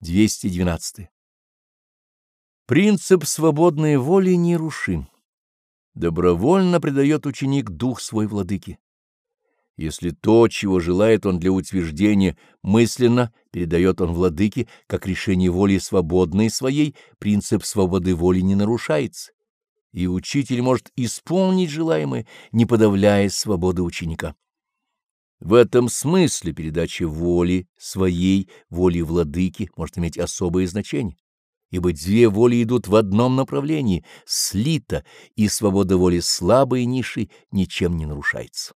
212. Принцип свободной воли нерушим. Добровольно предает ученик дух свой владыке. Если то, чего желает он для утверждения, мысленно передает он владыке, как решение воли свободной своей, принцип свободы воли не нарушается, и учитель может исполнить желаемое, не подавляя свободы ученика. В этом смысле передача воли своей, воли владыки, может иметь особое значение, ибо две воли идут в одном направлении, слито, и свобода воли слабой и низшей ничем не нарушается.